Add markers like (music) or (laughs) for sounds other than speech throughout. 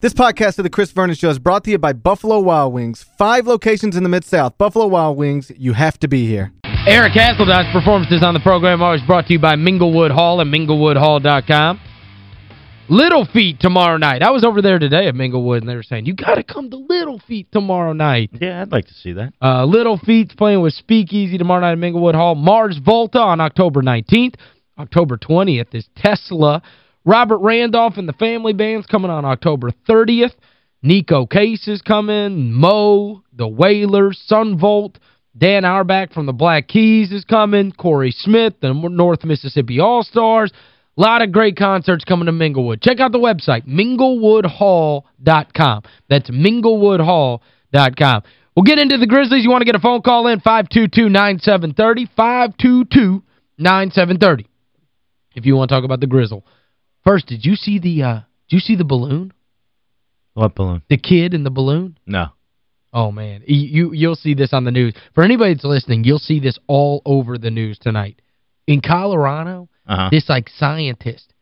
This podcast of the Chris Vernon Show is brought to you by Buffalo Wild Wings. Five locations in the Mid-South. Buffalo Wild Wings, you have to be here. Eric Hasseltine performances on the program always brought to you by Minglewood Hall and minglewoodhall.com. Little Feat tomorrow night. I was over there today at Minglewood, and they were saying, you got to come to Little Feat tomorrow night. Yeah, I'd like to see that. Uh, Little Feat's playing with Speakeasy tomorrow night at Minglewood Hall. Mars Volta on October 19th. October 20th is Tesla. Robert Randolph and the Family Band's coming on October 30th. Neko Case is coming. Mo, The Wailers, Son Volt. Dan Auerbach from the Black Keys is coming. Corey Smith, the North Mississippi All-Stars. A lot of great concerts coming to Minglewood. Check out the website, minglewoodhall.com. That's minglewoodhall.com. We'll get into the Grizzlies. You want to get a phone call in, 522-9730, 522-9730. If you want to talk about the Grizzle. First, did you see the uh did you see the balloon? What balloon? The kid in the balloon? No. Oh, man. You, you'll see this on the news. For anybody that's listening, you'll see this all over the news tonight. In Colorado, uh -huh. this, like, scientist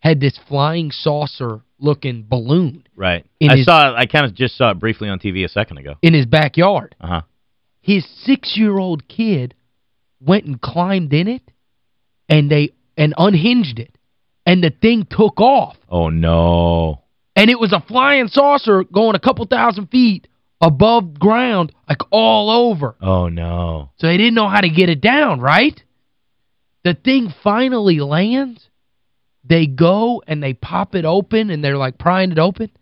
had this flying saucer-looking balloon. Right. I his, saw I kind of just saw it briefly on TV a second ago. In his backyard. Uh-huh. His six-year-old kid went and climbed in it, and they and unhinged it and the thing took off. Oh, no. And it was a flying saucer going a couple thousand feet above ground, like all over. Oh, no. So they didn't know how to get it down, right? The thing finally lands. They go and they pop it open and they're like prying it open.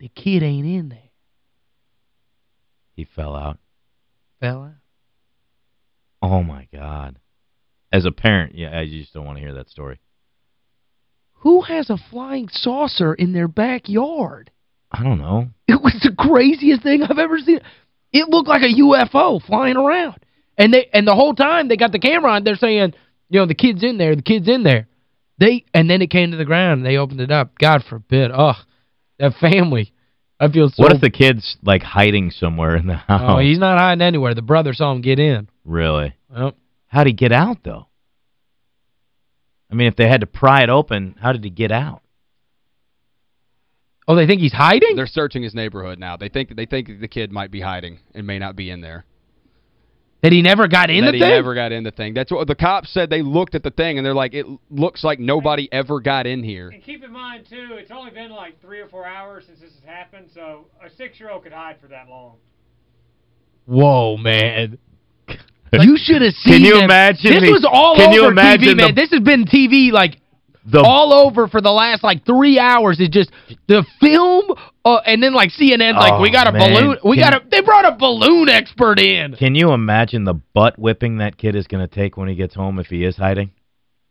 The kid ain't in there. He fell out. Fell out? Oh, my God. As a parent, yeah, I just don't want to hear that story. Who has a flying saucer in their backyard? I don't know. It was the craziest thing I've ever seen. It looked like a UFO flying around. And they and the whole time they got the camera on, they're saying, you know, the kid's in there, the kid's in there. They And then it came to the ground and they opened it up. God forbid. Ugh, that family. I feel so... What if the kid's, like, hiding somewhere in the house? Oh, he's not hiding anywhere. The brother saw him get in. Really? Well, How'd he get out, though? I mean, if they had to pry it open, how did he get out? Oh, they think he's hiding? They're searching his neighborhood now. They think they think the kid might be hiding and may not be in there. That he never got in that the thing? he never got in the thing. That's what the cops said. They looked at the thing, and they're like, it looks like nobody ever got in here. And keep in mind, too, it's only been like three or four hours since this has happened, so a six-year-old could hide for that long. Whoa, man. Like, you should have seen Can you them. imagine This the, was all can over you imagine TV, man. This has been TV, like, the, all over for the last, like, three hours. It's just the film, uh, and then, like, CNN's like, oh, we got a man. balloon. We can, got a, they brought a balloon expert in. Can you imagine the butt whipping that kid is going to take when he gets home if he is hiding?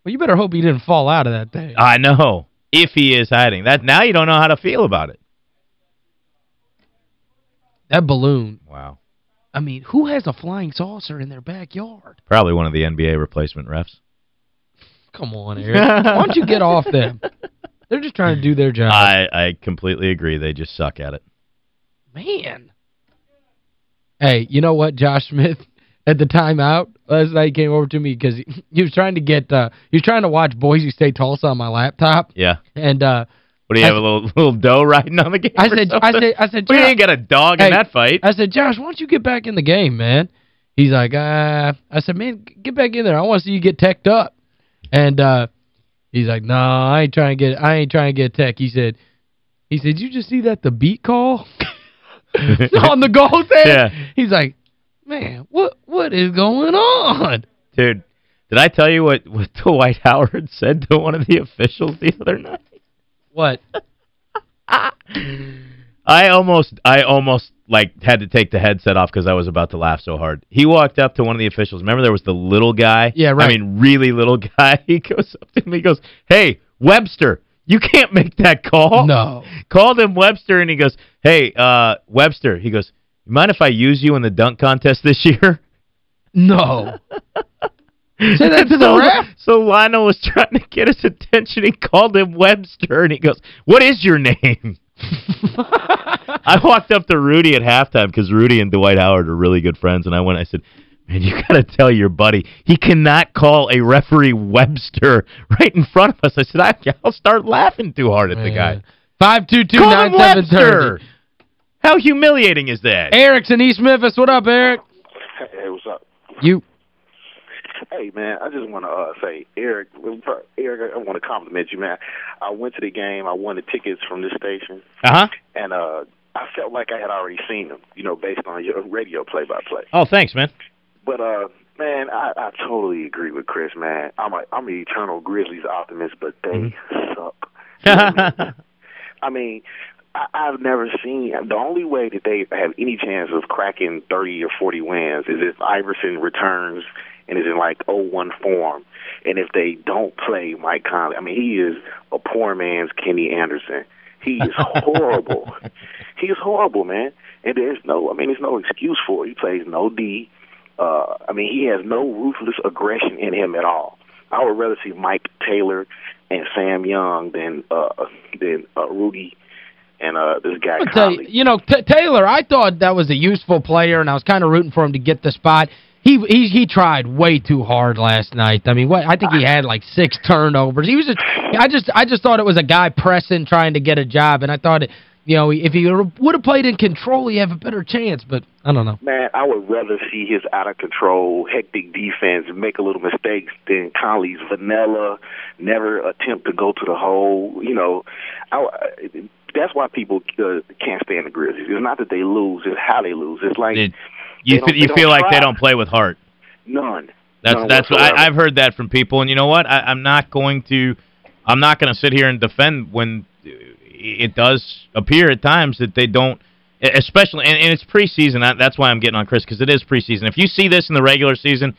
Well, you better hope he didn't fall out of that thing. I know. If he is hiding. that Now you don't know how to feel about it. That balloon. Wow. I mean, who has a flying saucer in their backyard? Probably one of the NBA replacement refs. Come on, Eric. Why don't you get off them? They're just trying to do their job. I, I completely agree. They just suck at it. Man. Hey, you know what, Josh Smith? (laughs) At the timeout, last night he came over to me because he, he was trying to get, uh, he was trying to watch Boise State Tulsa on my laptop. Yeah. And, uh, what do you I, have, a little (laughs) little doe riding on the game I said, I said, I said, we ain't got a dog hey, in that fight. I said, Josh, why don't you get back in the game, man? He's like, uh, I said, man, get back in there. I want to see you get teched up. And uh, he's like, no, I ain't trying to get, I ain't trying to get tech. He said, he said, you just see that the beat call (laughs) on the goal (laughs) thing? Yeah. He's like, man, what what is going on? Dude, did I tell you what, what Dwight Howard said to one of the officials the other night? What? (laughs) I almost I almost like had to take the headset off because I was about to laugh so hard. He walked up to one of the officials. Remember there was the little guy? Yeah, right. I mean, really little (laughs) guy. He goes up to him. He goes, hey, Webster, you can't make that call. No. Called him Webster, and he goes, hey, uh, Webster. He goes, you mind if I use you in the dunk contest this year? No. (laughs) Say that to (laughs) so, ref? So Lionel was trying to get his attention. He called him Webster, and he goes, what is your name? (laughs) I walked up to Rudy at halftime because Rudy and Dwight Howard are really good friends, and I went, I said, man, you got to tell your buddy, he cannot call a referee Webster right in front of us. I said, I, I'll start laughing too hard at the guy. 522 Webster. How humiliating is that? Eric's in East Memphis. What up, Eric? Hey, what's up? You. Hey, man, I just want to uh, say, Eric, Eric, I want to compliment you, man. I went to the game. I won the tickets from this station, Uh-huh. and uh, I felt like I had already seen them, you know, based on your radio play-by-play. Oh, thanks, man. But uh, man, I, I totally agree with Chris, man. I'm a I'm an eternal Grizzlies optimist, but they suck. I mean, (laughs) I, I've never seen the only way that they have any chance of cracking 30 or 40 wins is if Iverson returns and is in like 0-1 form, and if they don't play Mike Conley. I mean, he is a poor man's Kenny Anderson. He is horrible. (laughs) he is horrible, man. And there's no, I mean, there's no excuse for it. He plays no D. Uh, I mean, he has no ruthless aggression in him at all. I would rather see Mike Taylor and Sam Young than uh, than uh, Rudy and uh, this guy I'll you, you know, T Taylor, I thought that was a useful player, and I was kind of rooting for him to get the spot. He he he tried way too hard last night. I mean, what I think he had like six turnovers. He was just I just I just thought it was a guy pressing trying to get a job and I thought it, you know, if he would have played in control, he have a better chance, but I don't know. Man, I would rather see his out of control, hectic defense make a little mistakes than Conley's vanilla, never attempt to go to the hole. You know, I, that's why people uh, can't stand the Grizzlies. It's not that they lose; it's how they lose. It's like It- you they you feel like they don't play with heart. none. That's None that's what. I, I've heard that from people, and you know what? I, I'm not going to I'm not going to sit here and defend when it does appear at times that they don't, especially and, and it's preseason. I- That's why I'm getting on Chris because it is preseason. If you see this in the regular season,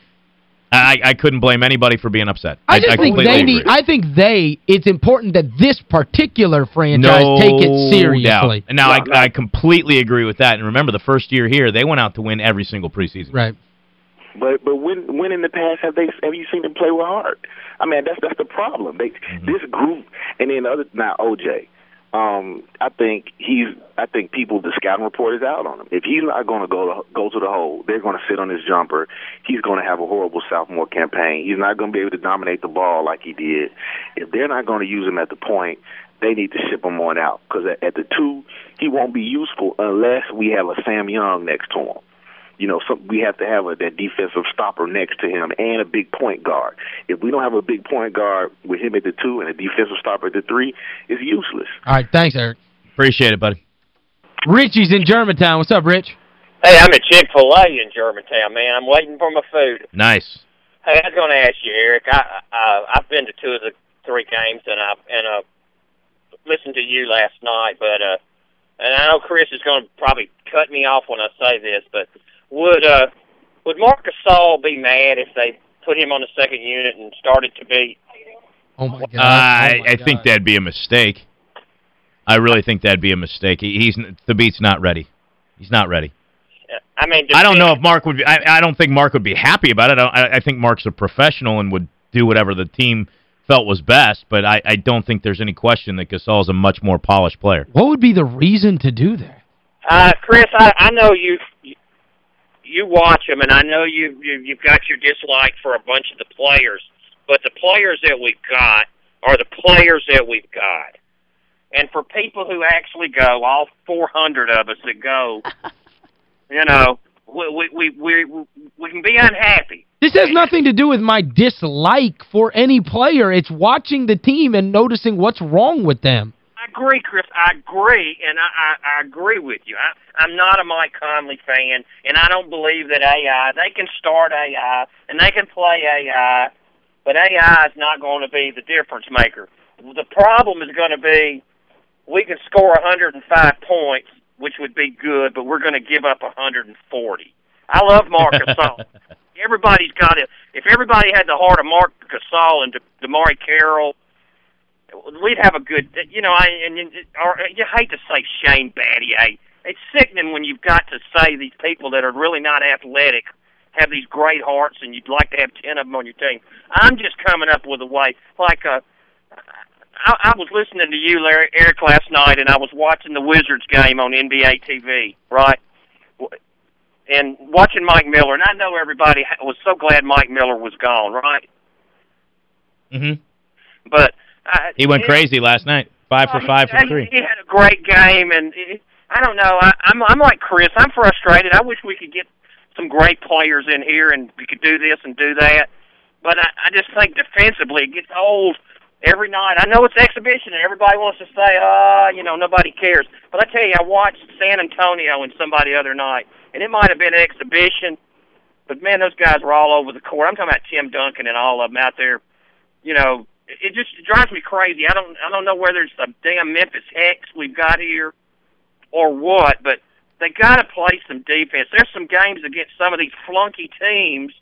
I I couldn't blame anybody for being upset. I just think they agree. need I think they it's important that this particular franchise no take it seriously. Doubt. And now No, no. I I completely agree with that. And remember the first year here, they went out to win every single preseason. Right. But but when when in the past have they have you seen them play with heart? I mean that's that's the problem. They Mm-hmm. this group and then other now OJ. Um, I think he's. I think people the scouting report is out on him. If he's not going to go go to the hole, they're going to sit on his jumper. He's going to have a horrible sophomore campaign. He's not going to be able to dominate the ball like he did. If they're not going to use him at the point, they need to ship him on out because at, at the two, he won't be useful unless we have a Sam Young next to him you know, some, we have to have a, that defensive stopper next to him and a big point guard. If we don't have a big point guard with him at the two and a defensive stopper at the three, it's useless. All right, thanks, Eric. Appreciate it, buddy. Richie's in Germantown. What's up, Rich? Hey, I'm at Chick Fil A in Germantown, man. I'm waiting for my food. Nice. Hey, I was going to ask you, Eric. I, I I've been to two of the three games, and I and uh listened to you last night. But uh, and I know Chris is going to probably cut me off when I say this, but would uh would Marcus Gasol be mad if they put him on the second unit and started Thabeet? Oh my god. Uh, I, Oh, my I think God. that'd be a mistake. I really think that'd be a mistake. He, he's Thabeet's not ready. He's not ready. I mean, I don't know if Mark would be I, I don't think Mark would be happy about it. I, I I think Mark's a professional and would do whatever the team felt was best, but I, I don't think there's any question that Gasol's a much more polished player. What would be the reason to do that? Uh, Chris, I, I know you you watch them, and I know you, you you've got your dislike for a bunch of the players, but the players that we've got are the players that we've got. And for people who actually go, all 400 of us that go, (laughs) you know, we we we we, we can be unhappy. This has nothing to do with my dislike for any player. It's watching the team and noticing what's wrong with them. I agree, Chris. I agree, and I, I, I agree with you. I, I'm not a Mike Conley fan, and I don't believe that AI. They can start AI and they can play AI, but AI is not going to be the difference maker. The problem is going to be we can score 105 points, which would be good, but we're going to give up 140. I love Mark (laughs) Gasol. Everybody's got it. If everybody had the heart of Mark Gasol and De- DeMarre Carroll we'd have a good, you know, I and and- or you hate to say Shane Battier. It's sickening when you've got to say these people that are really not athletic have these great hearts, and you'd like to have ten of them on your team. I'm just coming up with a way, like uh, I, I was listening to you, Larry, Eric, last night, and I was watching the Wizards game on NBA TV, right? And watching Mike Miller, and I know everybody was so glad Mike Miller was gone, right? Mhm. But uh, (laughs) He went crazy last night. Five for five for three. He had a great game, and it, I don't know. I, I'm I'm like Chris. I'm frustrated. I wish we could get some great players in here, and we could do this and do that. But I, I just think defensively it gets old every night. I know it's exhibition, and everybody wants to say, "Ah, you know, nobody cares." But I tell you, I watched San Antonio and somebody the other night, and it might have been an exhibition, but man, those guys were all over the court. I'm talking about Tim Duncan and all of them out there. You know, it it just drives me crazy. I don't I don't know whether it's the damn Memphis Hex we've got here or what, but they got to play some defense. There's some games against some of these flunky teams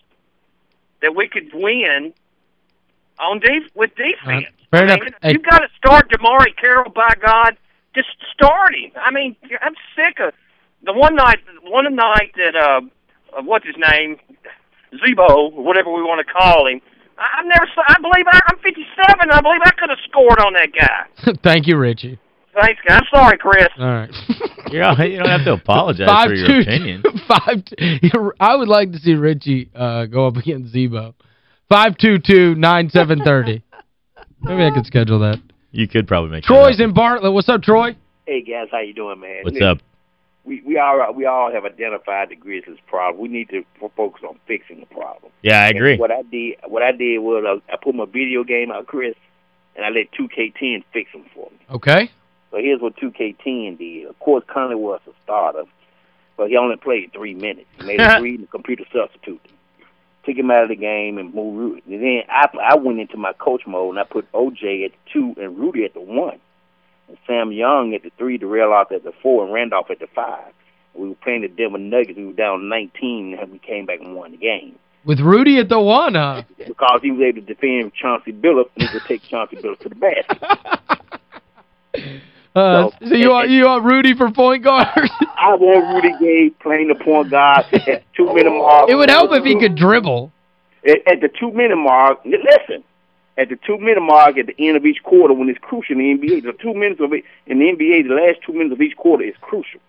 that we could win on def- with defense. Uh, fair I enough. mean, Hey. You've got to start DeMarre Carroll. By God, just start him. I mean, I'm sick of the one night. One night that uh, uh what's his name, Zebo, whatever we want to call him. I- I've never. saw- I believe I, I'm 57. I believe I could have scored on that guy. (laughs) Thank you, Richie. Thanks, guys. I'm sorry, Chris. All right. (laughs) You don't, you don't have to (laughs) apologize five for your two, opinion. Five two, I would like to see Richie uh, go up against Zebo. Five two two nine seven thirty. Maybe I could schedule that. You could probably make Troy's that in Bartlett. What's up, Troy? Hey guys, how you doing, man? What's Listen, up? We we all we all have identified the Grizzlies' problem. We need to f- focus on fixing the problem. Yeah, I And agree. what I did, what I did was I, I put my video game out, Chris, and I let 2K10 fix them for me. Okay. So here's what 2K10 did. Of course, Conley was a starter, but he only played three minutes. He made a (laughs) three and the computer substituted. Took him out of the game and moved Rudy. And then I I went into my coach mode and I put OJ at the two and Rudy at the one. Sam Young at the three, Darrell Arthur at the four, and Randolph at the five. We were playing the Denver Nuggets. We were down 19, and we came back and won the game. With Rudy at the one, huh? (laughs) Because he was able to defend Chauncey Billups, and he could take Chauncey Billups to the basket. (laughs) Uh, So- so you want you want Rudy for point guard? (laughs) I want Rudy Gay playing the point guard at two minute mark. it would help if he could dribble. At, at the two minute mark, listen, at the two minute mark at the end of each quarter when it's crucial in the NBA, the two minutes of it in the NBA, the last two minutes of each quarter is crucial.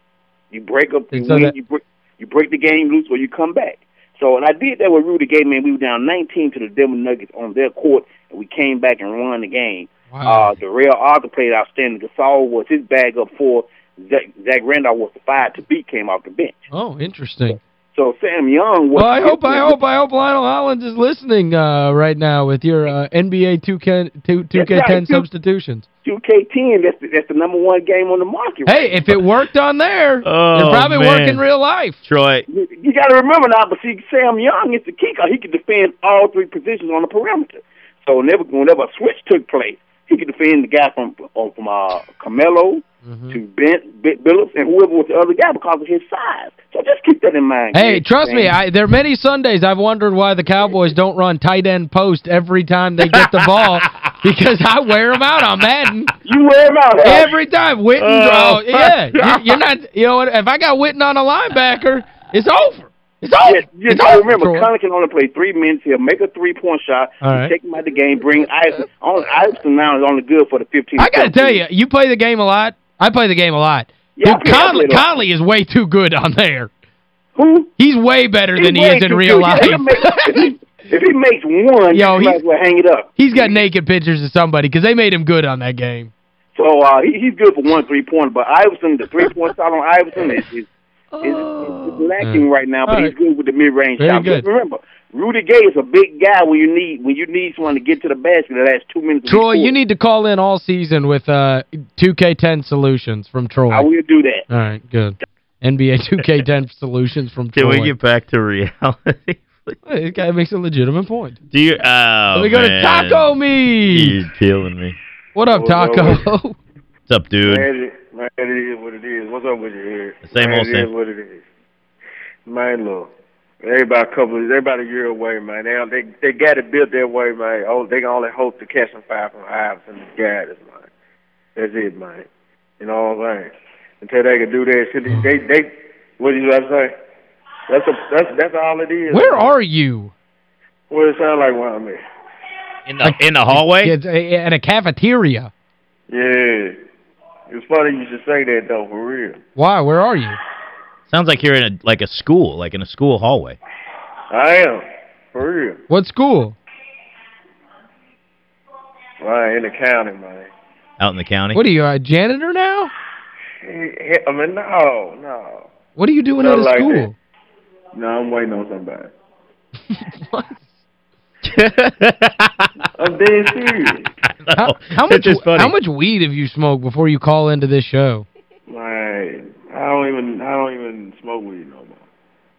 You break up, you so win, that- you break, you break the game loose, or you come back. So, and I did that with Rudy Gay, man. We were down 19 to the Denver Nuggets on their court, and we came back and won the game. Wow. Uh, Darrell Arthur played outstanding. Gasol was his bag up four. Zach, Zach Randolph was the five to beat, came off the bench. oh, interesting. So Sam Young. Well, I hope I hope I hope Lionel Hollins is listening uh, right now with your uh, NBA 2K 2, 2K10 right. substitutions. 2K10. That's the, that's the number one game on the market. Hey, if it worked on there, Oh, it'll probably man. work in real life. Troy, You, you got to remember now, but see, Sam Young is the kicker. He could defend all three positions on the perimeter. So whenever whenever a switch took place, he could defend the guy from uh, from uh, Carmelo Mm-hmm. to Ben, ben Billups and whoever was the other guy because of his size. So just keep that in mind. Hey, trust me, I, there are many Sundays I've wondered why the Cowboys (laughs) don't run tight end post every time they get the ball (laughs) because I wear them out on Madden. you wear him out. huh? Every time. Witten, Oh. oh, yeah. You're, you're not, you know what, if I got Witten on a linebacker, it's over. It's. Yes, it's remember, Troy. Conley can only play three minutes. He'll make a three-point shot. All right. Take him out of the game. Bring Iverson. Only, Iverson now is only good for the 15. I got to tell you, you play the game a lot. I play the game a lot. Yeah, Dude, Conley, play a lot. Conley is way too good on there. Who? He's way better than he is in real good. life. Yeah, make- if, he, if he makes one, Yo, you might he's- as well hang it up. He's got naked pictures of somebody because they made him good on that game. So uh, he, he's good for one three-pointer. But Iverson, the three-point shot on Iverson is, is, is, is lacking right now. But All he's good with the mid-range Very shot. good. Just remember, Rudy Gay is a big guy when you need when you need someone to get to the basket the last two minutes. Troy, you need to call in all season with uh 2K10 solutions from Troy. I will do that. All right, good. NBA 2K10 (laughs) solutions from can Troy. we get back to reality? (laughs) Hey, this guy makes a legitimate point. Do you oh, Let me go to. Taco Me. You're killing me. What up, up, Taco? (laughs) What's up, dude? Man, it is what it is. What's up with you here? Same man, old It same. is what it is. Man, look. Everybody a couple everybody a year away, man. They they they got it built their way, man. Oh, they can only hope to catch some fire from Iverson and Gaddis, man. That's it, man. You know what I'm saying? Until they can do that shit, they they what did you have to say? That's a, that's that's all it is. Where man. are you? What it sound like where I'm at? In the in the hallway? It's a- at a cafeteria. Yeah. It's funny you should say that though, for real. Why? Where are you? Sounds like you're in a like a school, like in a school hallway. I am. For real. What school? Right, in the county, man. out in the county? What are you, a janitor now? I mean, no, no. What are you doing Not at a like school? No, I'm waiting on somebody. (laughs) What? I'm dead serious. (laughs) How, how much just funny. how much weed have you smoked before you call into this show? Like, I don't even, I don't even smoke weed no more.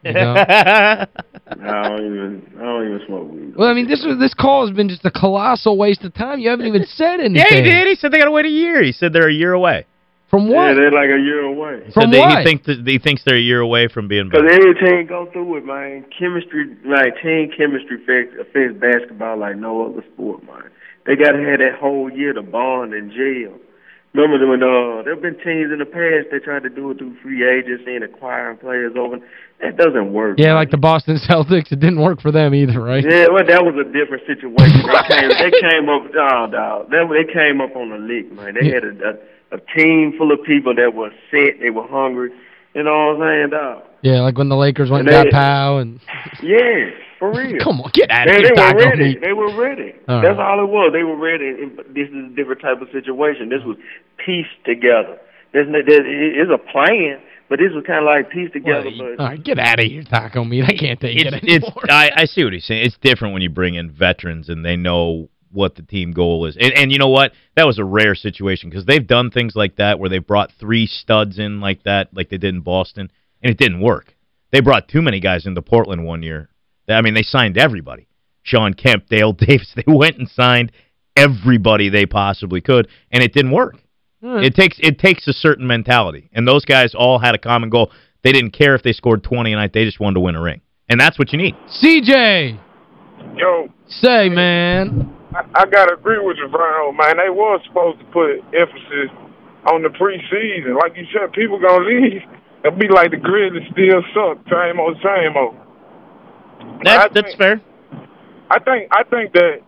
You know? (laughs) I don't even, I don't even smoke weed. Well, I mean, this was this call has been just a colossal waste of time. You haven't even (laughs) said anything. yeah, he did. He said they got to wait a year. He said they're a year away. From what? Yeah, they're like a year away. He From said they, what? He, thinks that, he thinks they're a year away from being Because back. every team go through it, man. Chemistry, like team chemistry affects, affects basketball like no other sport, man. They got to have that whole year to bond and jail. Remember when uh, there have been teams in the past that tried to do it through free agency and acquiring players over. That doesn't work. Yeah, man. like the Boston (laughs) Celtics. It didn't work for them either, right? Yeah, well, that was a different situation. They came, they came up, (laughs) oh, dog. They, they came up on the lick, man. They had a, a, a team full of people that were set, they were hungry. You know what I'm saying, dog? Yeah, like when the Lakers went and And got they- Powell and (laughs) Yeah, for real. (laughs) come on, get out of They, here, they were Taco ready. Meat. They were ready. All That's right. all it was. They were ready. This is a different type of situation. This was pieced together. There's, no- there it's a plan, but this was kind of like pieced together. but All right, get out of here, Taco Meat. I can't take It's, it it's anymore. I, I see what he's saying. It's different when you bring in veterans and they know what the team goal is. And, and you know what? That was a rare situation because they've done things like that where they brought three studs in like that, like they did in Boston, and it didn't work. They brought too many guys into Portland one year. I mean, they signed everybody. Shawn Kemp, (laughs) Dale Davis. They went and signed everybody they possibly could, and it didn't work. All right. It takes it takes a certain mentality. And those guys all had a common goal. They didn't care if they scored 20 a night. They just wanted to win a ring. And that's what you need. CJ, Yo, say, man. I, I gotta agree with you, Brown, oh, man. They was supposed to put emphasis on the preseason. Like you said, people gonna leave and be like the Grizzlies still suck. Same old, same old. That's, I that's think- fair. I think I think that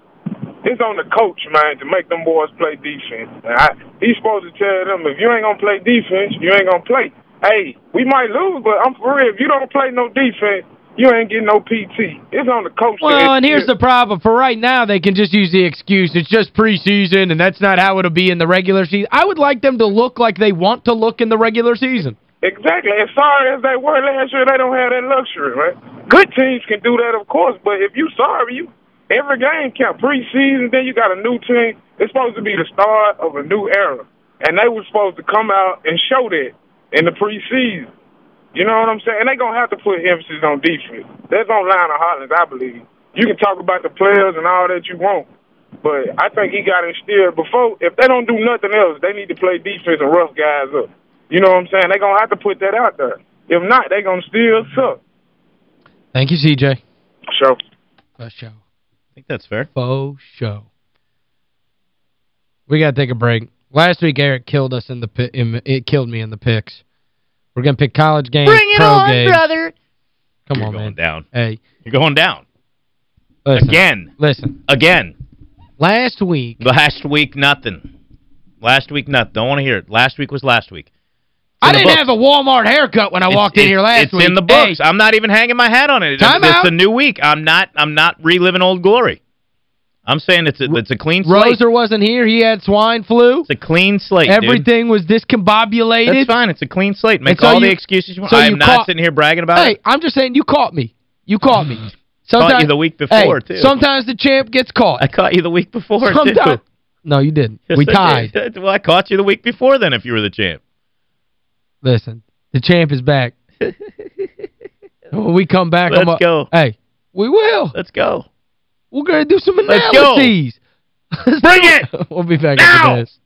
it's on the coach, man, to make them boys play defense. And I, he's supposed to tell them if you ain't gonna play defense, you ain't gonna play. Hey, we might lose, but I'm for real. If you don't play no defense, you ain't getting no PT. It's on the coach. Well, and here's the problem. For right now, they can just use the excuse, it's just preseason, and that's not how it'll be in the regular season. I would like them to look like they want to look in the regular season. Exactly. As sorry as they were last year, they don't have that luxury, right? Good teams can do that, of course, but if you sorry, you every game count. Preseason, then you got a new team. It's supposed to be the start of a new era, and they were supposed to come out and show that in the preseason. You know what I'm saying? And they gonna have to put emphasis on defense. That's on Lionel Hollins, I believe. You can talk about the players and all that you want, but I think he got instilled before. If they don't do nothing else, they need to play defense and rough guys up. You know what I'm saying? They're going to have to put that out there. If not, they're going to still suck. Thank you, CJ. So, For show. I think that's fair. Faux show. We got to take a break. Last week, Eric killed us in the pi- in, it killed me in the picks. We're going to pick college games, Bring it pro on, games. brother. Come You're on, going man. down. Hey, You're going down. listen. Again. Listen. Again. Last week, Last week, nothing. Last week, nothing. Don't want to hear it. Last week was last week. I didn't have a Walmart haircut when I It's- walked in here last it's week. It's in the Hey, books. I'm not even hanging my hat on it. It's, Time it's out. a new week. I'm not I'm not reliving old glory. I'm saying it's a, it's a clean slate. Roser wasn't here. He had swine flu. It's a clean slate, dude. Everything was discombobulated. That's fine. It's a clean slate. Make so all you- the excuses you want. so I'm not caught- sitting here bragging about Hey, it. Hey, I'm just saying you caught me. You caught me. (sighs) Caught Sometimes, you the week before, hey, too. Sometimes the champ gets caught. I caught you the week before, Sometimes, too. No, you didn't. Yes, we I tied. did. Well, I caught you the week before then if you were the champ. Listen, the champ is back. (laughs) when we come back, I'm Let's up- go. Hey, we will. Let's go. We're going to do some Let's go. analyses. Bring it! (laughs) we'll be back Now! after this.